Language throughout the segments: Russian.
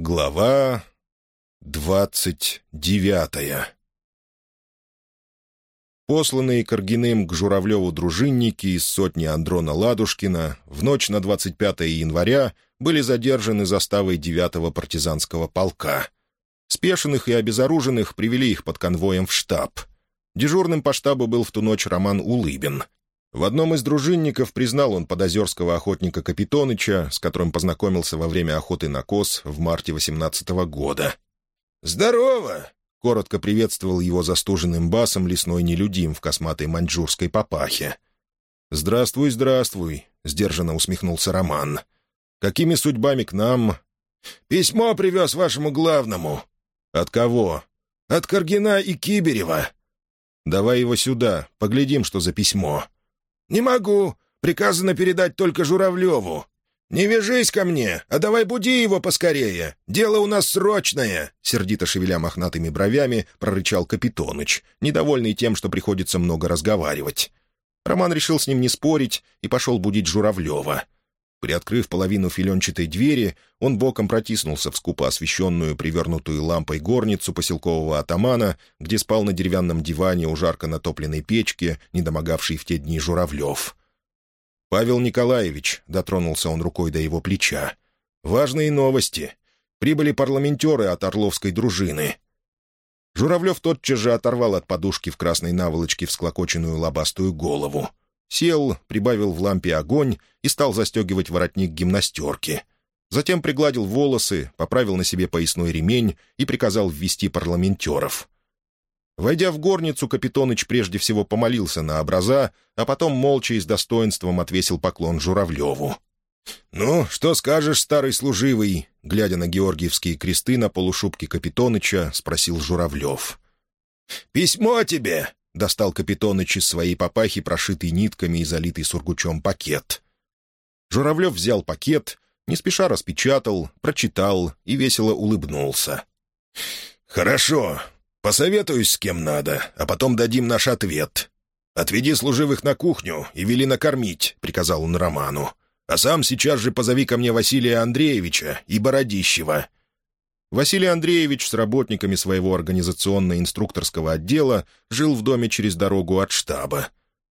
Глава двадцать девятая Посланные Каргиным к Журавлеву дружинники из сотни Андрона Ладушкина в ночь на 25 января были задержаны заставой 9-го партизанского полка. Спешенных и обезоруженных привели их под конвоем в штаб. Дежурным по штабу был в ту ночь Роман Улыбин — в одном из дружинников признал он подозерского охотника Капитоныча, с которым познакомился во время охоты на коз в марте 18 -го года. «Здорово!» — коротко приветствовал его застуженным басом лесной нелюдим в косматой маньчжурской папахе. «Здравствуй, здравствуй», — сдержанно усмехнулся Роман. «Какими судьбами к нам?» «Письмо привез вашему главному». «От кого?» «От Каргина и Киберева». «Давай его сюда, поглядим, что за письмо». «Не могу. Приказано передать только Журавлеву. Не вяжись ко мне, а давай буди его поскорее. Дело у нас срочное!» Сердито шевеля мохнатыми бровями, прорычал Капитоныч, недовольный тем, что приходится много разговаривать. Роман решил с ним не спорить и пошел будить Журавлева. Приоткрыв половину филенчатой двери, он боком протиснулся в скупо освещенную, привернутую лампой горницу поселкового атамана, где спал на деревянном диване у жарко натопленной печки, недомогавший в те дни Журавлев. «Павел Николаевич», — дотронулся он рукой до его плеча, — «важные новости. Прибыли парламентеры от Орловской дружины». Журавлев тотчас же оторвал от подушки в красной наволочке всклокоченную лобастую голову. Сел, прибавил в лампе огонь и стал застегивать воротник гимнастерки. Затем пригладил волосы, поправил на себе поясной ремень и приказал ввести парламентеров. Войдя в горницу, Капитоныч прежде всего помолился на образа, а потом молча и с достоинством отвесил поклон Журавлеву. «Ну, что скажешь, старый служивый?» Глядя на георгиевские кресты на полушубке Капитоныча, спросил Журавлев. «Письмо тебе!» Достал Капитоныч из своей папахи, прошитый нитками и залитый сургучом пакет. Журавлев взял пакет, не спеша распечатал, прочитал и весело улыбнулся. «Хорошо. Посоветуюсь с кем надо, а потом дадим наш ответ. Отведи служивых на кухню и вели накормить», — приказал он Роману. «А сам сейчас же позови ко мне Василия Андреевича и Бородищева. Василий Андреевич с работниками своего организационно-инструкторского отдела жил в доме через дорогу от штаба.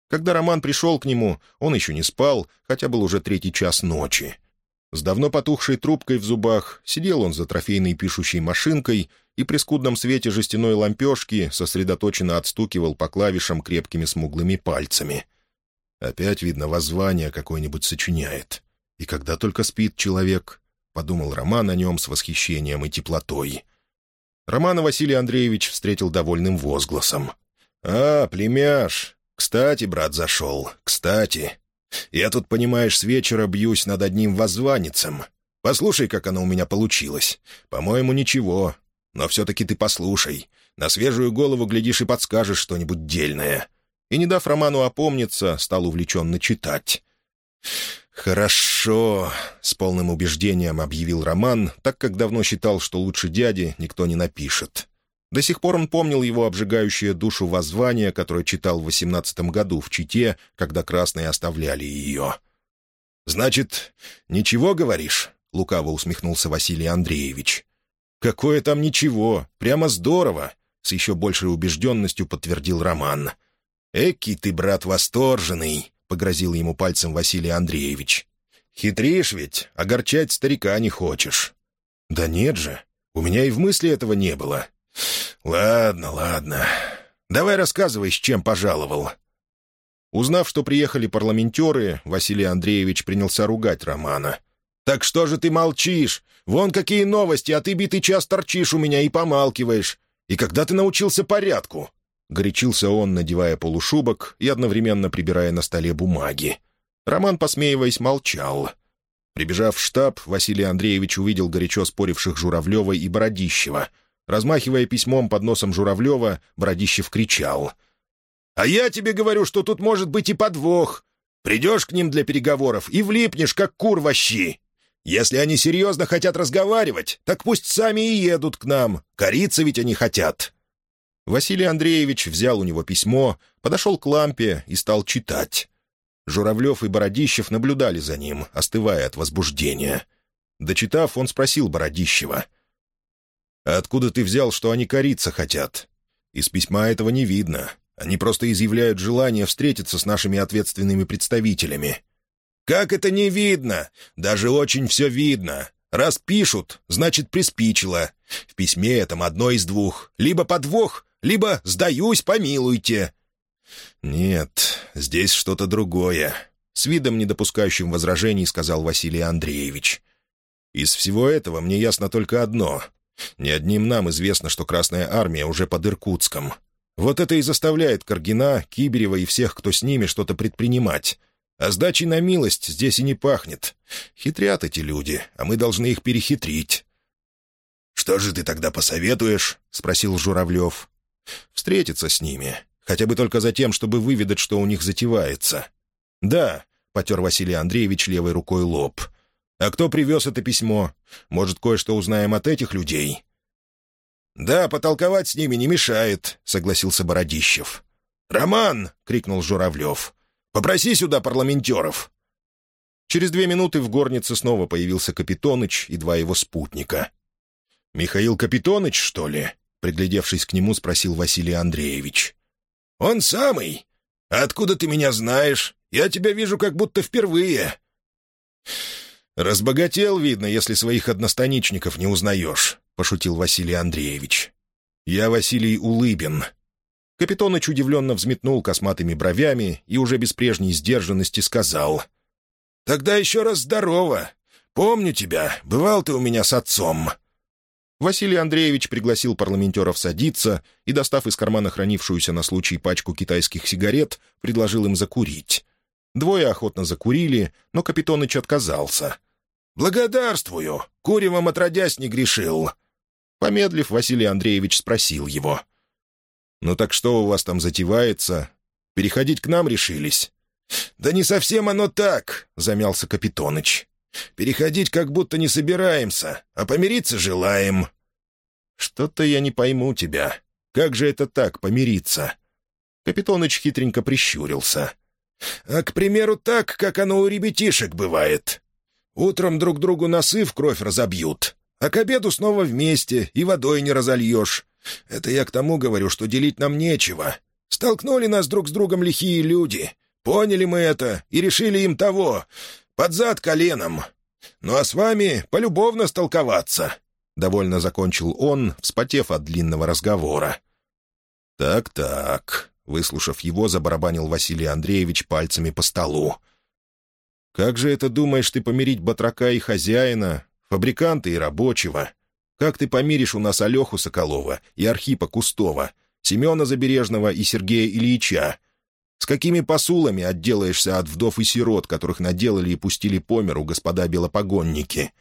Когда Роман пришел к нему, он еще не спал, хотя был уже третий час ночи. С давно потухшей трубкой в зубах сидел он за трофейной пишущей машинкой и при скудном свете жестяной лампешки сосредоточенно отстукивал по клавишам крепкими смуглыми пальцами. Опять, видно, воззвание какое-нибудь сочиняет. И когда только спит человек, подумал Роман о нем с восхищением и теплотой. Романа Василий Андреевич встретил довольным возгласом. «А, племяш! Кстати, брат зашел, кстати. Я тут, понимаешь, с вечера бьюсь над одним воззванницем. Послушай, как оно у меня получилось. По-моему, ничего. Но все-таки ты послушай. На свежую голову глядишь и подскажешь что-нибудь дельное». И, не дав Роману опомниться, стал увлеченно читать. «Хорошо», — с полным убеждением объявил Роман, так как давно считал, что лучше дяди никто не напишет. До сих пор он помнил его обжигающее душу воззвание, которое читал в восемнадцатом году в Чите, когда красные оставляли ее. «Значит, ничего говоришь?» — лукаво усмехнулся Василий Андреевич. «Какое там ничего? Прямо здорово!» — с еще большей убежденностью подтвердил Роман. «Эки ты, брат, восторженный!» — погрозил ему пальцем Василий Андреевич. «Хитришь ведь, огорчать старика не хочешь». «Да нет же, у меня и в мысли этого не было». «Ладно, ладно. Давай рассказывай, с чем пожаловал». Узнав, что приехали парламентеры, Василий Андреевич принялся ругать Романа. «Так что же ты молчишь? Вон какие новости, а ты битый час торчишь у меня и помалкиваешь. И когда ты научился порядку? — горячился он, надевая полушубок и одновременно прибирая на столе бумаги. Роман, посмеиваясь, молчал. Прибежав в штаб, Василий Андреевич увидел горячо споривших Журавлева и Бородищева. Размахивая письмом под носом Журавлева, Бородищев кричал. «А я тебе говорю, что тут может быть и подвох. Придешь к ним для переговоров и влипнешь, как кур во щи. Если они серьезно хотят разговаривать, так пусть сами и едут к нам. Кориться ведь они хотят». Василий Андреевич взял у него письмо, подошел к лампе и стал читать. Журавлев и Бородищев наблюдали за ним, остывая от возбуждения. Дочитав, он спросил Бородищева. «А откуда ты взял, что они кориться хотят?» «Из письма этого не видно. Они просто изъявляют желание встретиться с нашими ответственными представителями». «Как это не видно? Даже очень все видно. Раз пишут, значит, приспичило. В письме этом одно из двух. Либо подвох, либо «сдаюсь, помилуйте». «Нет, здесь что-то другое», — с видом, не допускающим возражений, сказал Василий Андреевич. «Из всего этого мне ясно только одно. Не одним нам известно, что Красная Армия уже под Иркутском. Вот это и заставляет Каргина, Киберева и всех, кто с ними, что-то предпринимать. А сдачи на милость здесь и не пахнет. Хитрят эти люди, а мы должны их перехитрить». «Что же ты тогда посоветуешь?» — спросил Журавлев. «Встретиться с ними. Хотя бы только за тем, чтобы выведать, что у них затевается». «Да», — потер Василий Андреевич левой рукой лоб. «А кто привез это письмо? Может, кое-что узнаем от этих людей?» «Да, потолковать с ними не мешает», — согласился Бородищев. «Роман!» — крикнул Журавлев. Попроси сюда парламентеров». Через две минуты в горнице снова появился Капитоныч и два его спутника. «Михаил Капитоныч, что ли?» — приглядевшись к нему, спросил Василий Андреевич. «Он самый. Откуда ты меня знаешь? Я тебя вижу как будто впервые». «Разбогател, видно, если своих одностаничников не узнаешь», — пошутил Василий Андреевич. «Я Василий Улыбин, Капитоныч удивленно взметнул косматыми бровями и уже без прежней сдержанности сказал. «Тогда еще раз здорово. Помню тебя. Бывал ты у меня с отцом». Василий Андреевич пригласил парламентеров садиться и, достав из кармана хранившуюся на случай пачку китайских сигарет, предложил им закурить. Двое охотно закурили, но Капитоныч отказался. «Благодарствую. Куревом отродясь не грешил». Помедлив, Василий Андреевич спросил его. «Ну так что у вас там затевается? Переходить к нам решились?» «Да не совсем оно так», — замялся Капитоныч. «Переходить как будто не собираемся, а помириться желаем». «Что-то я не пойму тебя. Как же это так, помириться?» Капитоныч хитренько прищурился. «А, к примеру, так, как оно у ребятишек бывает. Утром друг другу носы в кровь разобьют, а к обеду снова вместе и водой не разольешь. Это я к тому говорю, что делить нам нечего. Столкнули нас друг с другом лихие люди. Поняли мы это и решили им того. Под зад коленом. Ну а с вами полюбовно столковаться». Довольно закончил он, вспотев от длинного разговора. «Так-так», — выслушав его, забарабанил Василий Андреевич пальцами по столу. «Как же это думаешь ты помирить батрака и хозяина, фабриканта и рабочего? Как ты помиришь у нас Алеху Соколова и Архипа Кустова, Семена Забережного и Сергея Ильича? С какими посулами отделаешься от вдов и сирот, которых наделали и пустили по миру господа белопогонники?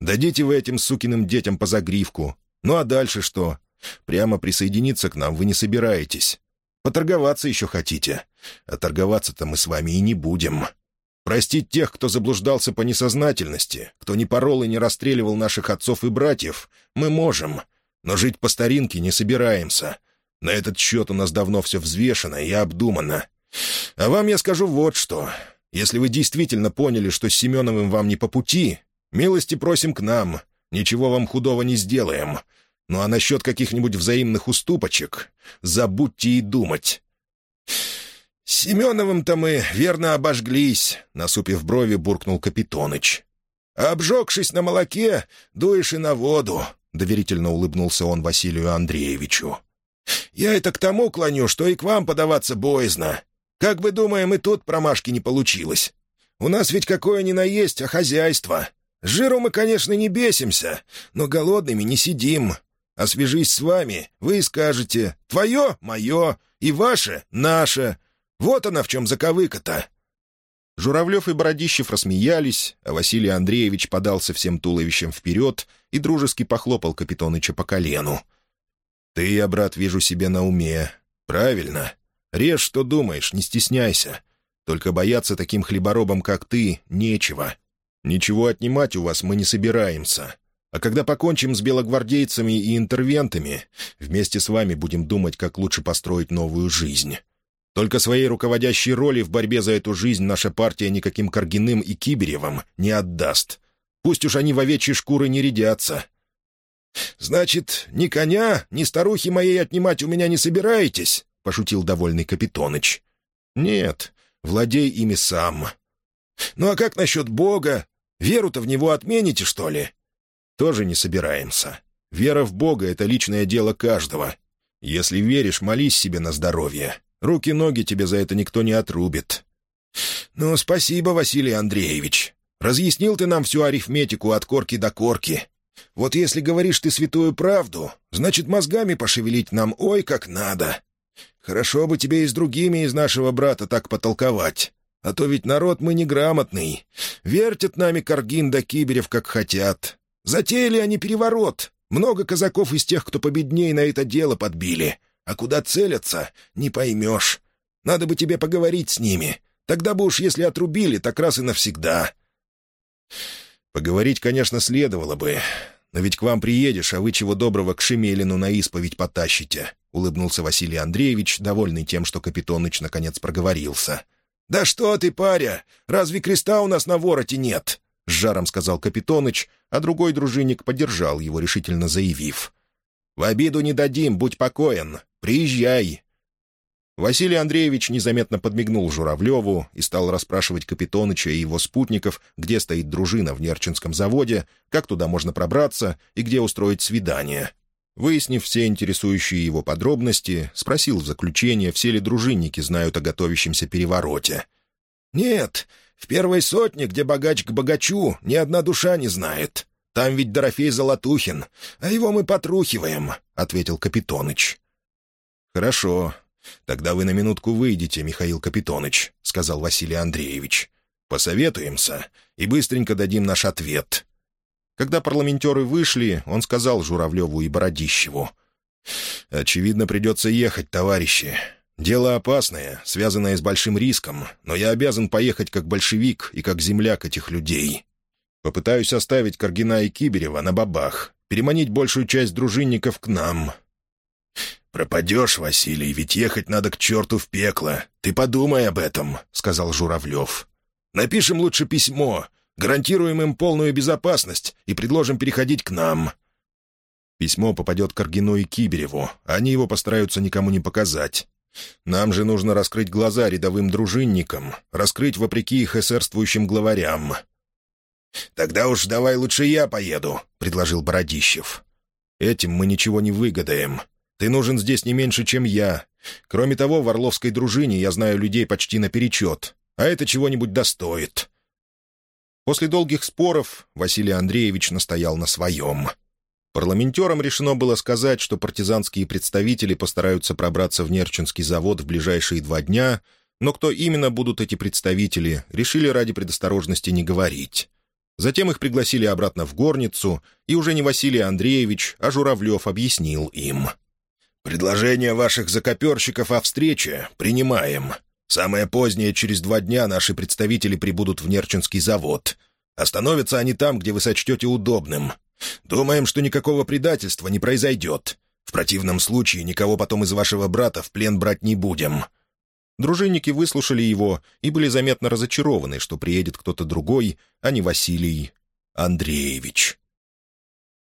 Дадите вы этим сукиным детям по загривку. Ну а дальше что? Прямо присоединиться к нам вы не собираетесь. Поторговаться еще хотите. А торговаться-то мы с вами и не будем. Простить тех, кто заблуждался по несознательности, кто не порол и не расстреливал наших отцов и братьев, мы можем, но жить по старинке не собираемся. На этот счет у нас давно все взвешено и обдумано. А вам я скажу вот что. Если вы действительно поняли, что с Семеновым вам не по пути, милости просим к нам, ничего вам худого не сделаем. Ну а насчет каких-нибудь взаимных уступочек забудьте и думать. «С Семеновым-то мы верно обожглись», — насупив брови, буркнул Капитоныч. «Обжегшись на молоке, дуешь и на воду», — доверительно улыбнулся он Василию Андреевичу. «Я это к тому клоню, что и к вам подаваться боязно. Как бы думаем, и тут промашки не получилось. У нас ведь какое ни на есть, а хозяйство. С жиру мы, конечно, не бесимся, но голодными не сидим. Освежись с вами, вы и скажете «твое — мое» и «ваше — наше», вот она в чем заковыка-то!» Журавлев и Бородищев рассмеялись, а Василий Андреевич подался всем туловищем вперед и дружески похлопал Капитоныча по колену. «Ты, я, брат, вижу себе на уме. Правильно. Режь, что думаешь, не стесняйся. Только бояться таким хлеборобам, как ты, нечего. Ничего отнимать у вас мы не собираемся. А когда покончим с белогвардейцами и интервентами, вместе с вами будем думать, как лучше построить новую жизнь». Только своей руководящей роли в борьбе за эту жизнь наша партия никаким Каргиным и Киберевым не отдаст. Пусть уж они в овечьи шкуры не рядятся». «Значит, ни коня, ни старухи моей отнимать у меня не собираетесь?» — пошутил довольный Капитоныч. «Нет, владей ими сам». «Ну а как насчет Бога? Веру-то в него отмените, что ли?» «Тоже не собираемся. Вера в Бога — это личное дело каждого. Если веришь, молись себе на здоровье. Руки-ноги тебе за это никто не отрубит». «Ну, спасибо, Василий Андреевич. Разъяснил ты нам всю арифметику от корки до корки. Вот если говоришь ты святую правду, значит, мозгами пошевелить нам ой как надо. Хорошо бы тебе и с другими из нашего брата так потолковать. А то ведь народ мы неграмотный. Вертят нами Каргин да Киберев, как хотят. Затеяли они переворот. Много казаков из тех, кто победней на это дело подбили. А куда целятся, не поймешь. Надо бы тебе поговорить с ними. Тогда бы уж если отрубили, так раз и навсегда. Поговорить, конечно, следовало бы. Но ведь к вам приедешь, а вы чего доброго к Шемелину на исповедь потащите», — улыбнулся Василий Андреевич, довольный тем, что Капитоныч наконец проговорился. «Да что ты, паря! Разве креста у нас на вороте нет?» — с жаром сказал Капитоныч, а другой дружинник поддержал его, решительно заявив. «В обиду не дадим, будь покоен. Приезжай. Василий Андреевич незаметно подмигнул Журавлеву и стал расспрашивать Капитоныча и его спутников, где стоит дружина в Нерчинском заводе, как туда можно пробраться и где устроить свидание. Выяснив все интересующие его подробности, спросил в заключение, все ли дружинники знают о готовящемся перевороте. «Нет, в первой сотне, где богач к богачу, ни одна душа не знает. Там ведь Дорофей Золотухин, а его мы потрухиваем», — ответил Капитоныч. «Хорошо. «Тогда вы на минутку выйдете, Михаил Капитоныч», — сказал Василий Андреевич. «Посоветуемся и быстренько дадим наш ответ». Когда парламентеры вышли, он сказал Журавлеву и Бородищеву. «Очевидно, придется ехать, товарищи. Дело опасное, связанное с большим риском, но я обязан поехать как большевик и как земляк этих людей. Попытаюсь оставить Каргина и Киберева на бабах, переманить большую часть дружинников к нам, «Пропадешь, Василий, ведь ехать надо к черту в пекло. Ты подумай об этом», — сказал Журавлев. «Напишем лучше письмо, гарантируем им полную безопасность и предложим переходить к нам». Письмо попадет к Аргину и Кибереву, они его постараются никому не показать. Нам же нужно раскрыть глаза рядовым дружинникам, раскрыть вопреки их эсерствующим главарям. «Тогда уж давай лучше я поеду», — предложил Бородищев. «Этим мы ничего не выгадаем. Ты нужен здесь не меньше, чем я. Кроме того, в Орловской дружине я знаю людей почти наперечет, а это чего-нибудь достоит». После долгих споров Василий Андреевич настоял на своем. Парламентерам решено было сказать, что партизанские представители постараются пробраться в Нерчинский завод в ближайшие два дня, но кто именно будут эти представители, решили ради предосторожности не говорить. Затем их пригласили обратно в горницу, и уже не Василий Андреевич, а Журавлев объяснил им — «Предложение ваших закоперщиков о встрече принимаем. Самое позднее, через два дня, наши представители прибудут в Нерчинский завод. Остановятся они там, где вы сочтете удобным. Думаем, что никакого предательства не произойдет. В противном случае никого потом из вашего брата в плен брать не будем». Дружинники выслушали его и были заметно разочарованы, что приедет кто-то другой, а не Василий Андреевич.